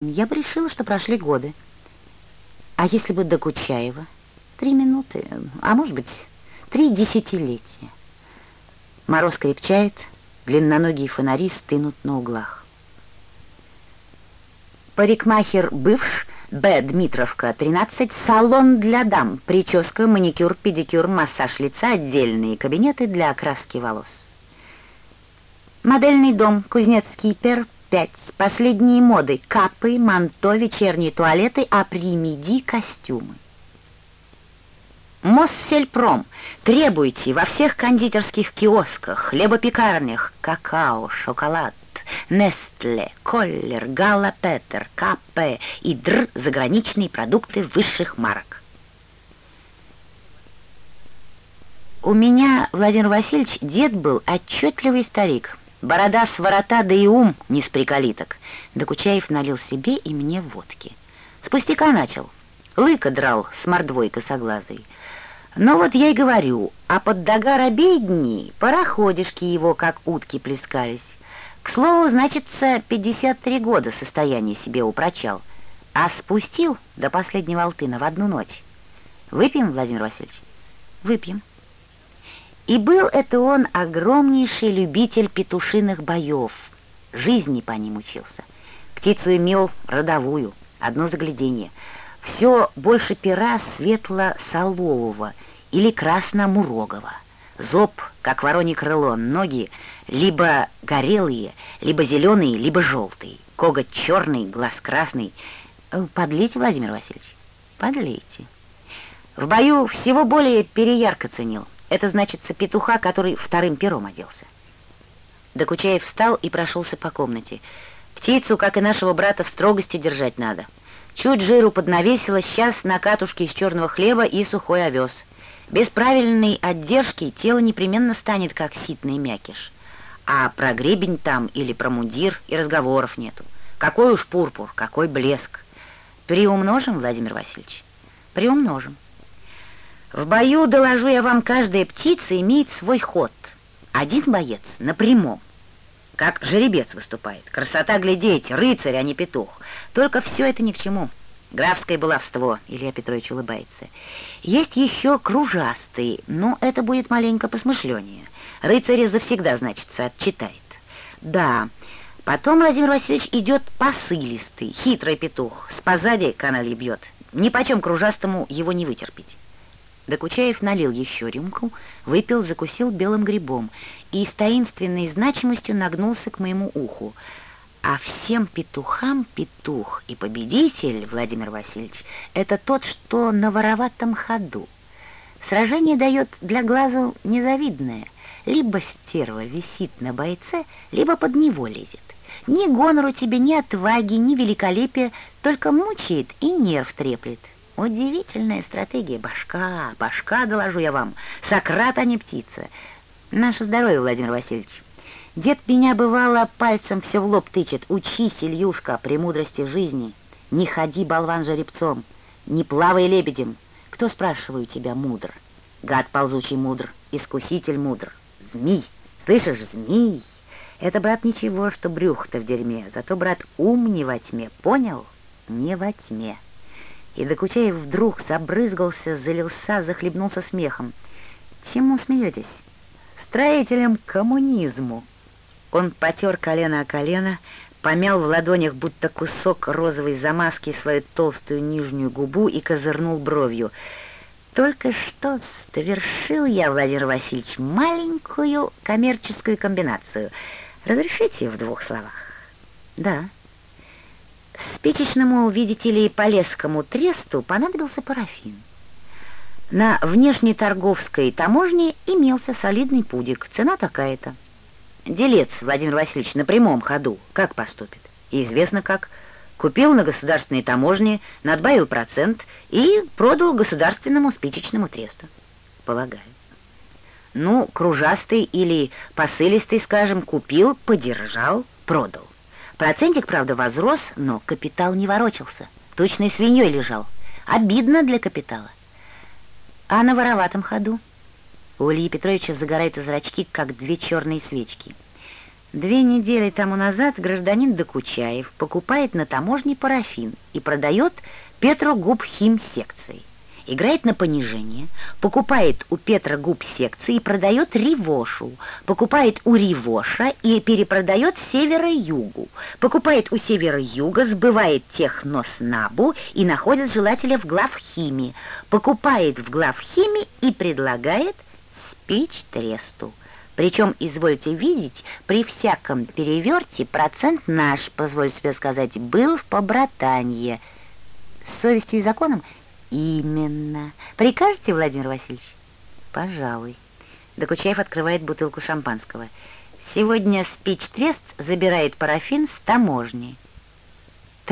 Я бы решила, что прошли годы. А если бы до Кучаева? Три минуты, а может быть, три десятилетия. Мороз крепчает, длинноногие фонари стынут на углах. Парикмахер бывш, Б. Дмитровка, 13, салон для дам, прическа, маникюр, педикюр, массаж лица, отдельные кабинеты для окраски волос. Модельный дом, Кузнецкий пер, 5. Последние моды. Капы, манто, вечерние туалеты, а при костюмы. Моссельпром. Требуйте во всех кондитерских киосках, хлебопекарнях какао, шоколад, Нестле, Коллер, Гала Петер, КП и ДР заграничные продукты высших марок. У меня, Владимир Васильевич, дед был отчетливый старик. Борода с ворота, да и ум не с приколиток. Докучаев налил себе и мне водки. С пустяка начал. Лыка драл с мордвой косоглазой. Но вот я и говорю, а под догар обедни пароходишки его, как утки, плескались. К слову, значится, 53 года состояние себе упрочал, а спустил до последнего алтына в одну ночь. Выпьем, Владимир Васильевич? Выпьем. И был это он огромнейший любитель петушиных боев. Жизни по ним учился. Птицу имел родовую, одно заглядение. Все больше пера светло-солового или красно-мурогого. Зоб, как воронье крыло, ноги либо горелые, либо зеленые, либо желтые. Коготь черный, глаз красный. Э, подлейте, Владимир Васильевич, подлейте. В бою всего более переярко ценил. Это значится петуха, который вторым пером оделся. Докучаев встал и прошелся по комнате. Птицу, как и нашего брата, в строгости держать надо. Чуть жиру поднавесило, сейчас на катушке из черного хлеба и сухой овес. Без правильной отдержки тело непременно станет, как ситный мякиш. А про гребень там или про мундир и разговоров нету. Какой уж пурпур, какой блеск. Приумножим, Владимир Васильевич? Приумножим. В бою, доложу я вам, каждая птица имеет свой ход. Один боец на прямом, как жеребец выступает. Красота глядеть, рыцарь, а не петух. Только все это ни к чему. Графское баловство, Илья Петрович улыбается. Есть еще кружастый, но это будет маленько посмышленнее. Рыцаря завсегда, значится, отчитает. Да, потом Владимир Васильевич идет посылистый, хитрый петух, с позади канали бьет. Ни почем кружастому его не вытерпеть. Докучаев налил еще рюмку, выпил, закусил белым грибом и с таинственной значимостью нагнулся к моему уху. А всем петухам петух и победитель, Владимир Васильевич, это тот, что на вороватом ходу. Сражение дает для глазу незавидное. Либо стерва висит на бойце, либо под него лезет. Ни гонору тебе, ни отваги, ни великолепия, только мучает и нерв треплет. Удивительная стратегия. Башка, башка, доложу я вам. Сократ, а не птица. Наше здоровье, Владимир Васильевич. Дед меня, бывало, пальцем все в лоб тычет. Учись, Ильюшка, премудрости жизни. Не ходи, болван, жеребцом. Не плавай лебедем. Кто, спрашиваю тебя, мудр? Гад ползучий мудр, искуситель мудр. Змей. Слышишь, змей? Это, брат, ничего, что брюх-то в дерьме. Зато, брат, ум не во тьме. Понял? Не во тьме. И Докучаев вдруг забрызгался, залился, захлебнулся смехом. «Чему смеетесь?» «Строителям коммунизму!» Он потер колено о колено, помял в ладонях, будто кусок розовой замазки, свою толстую нижнюю губу и козырнул бровью. «Только что совершил я, Владимир Васильевич, маленькую коммерческую комбинацию. Разрешите в двух словах?» «Да». Спичечному, видите ли, Полесскому тресту понадобился парафин. На внешнеторговской таможне имелся солидный пудик, цена такая-то. Делец Владимир Васильевич на прямом ходу как поступит? известно как. Купил на государственной таможне, надбавил процент и продал государственному спичечному тресту. Полагаю. Ну, кружастый или посылистый, скажем, купил, подержал, продал. Процентик, правда, возрос, но капитал не ворочался. Точной свиньей лежал. Обидно для капитала. А на вороватом ходу? У Ильи Петровича загораются зрачки, как две черные свечки. Две недели тому назад гражданин Докучаев покупает на таможне парафин и продает Петрогубхим секции. Играет на понижение, покупает у Петра губ секции и продает Ривошу, покупает у Ривоша и перепродает севера-югу, покупает у севера-юга, сбывает техноснабу и находит желателя в главхиме, покупает в главхиме и предлагает спич-тресту. Причем, извольте видеть, при всяком переверте процент наш, позволь себе сказать, был в побратанье. С совестью и законом? Именно. Прикажете, Владимир Васильевич? Пожалуй. Докучаев открывает бутылку шампанского. Сегодня спич-трест забирает парафин с таможни.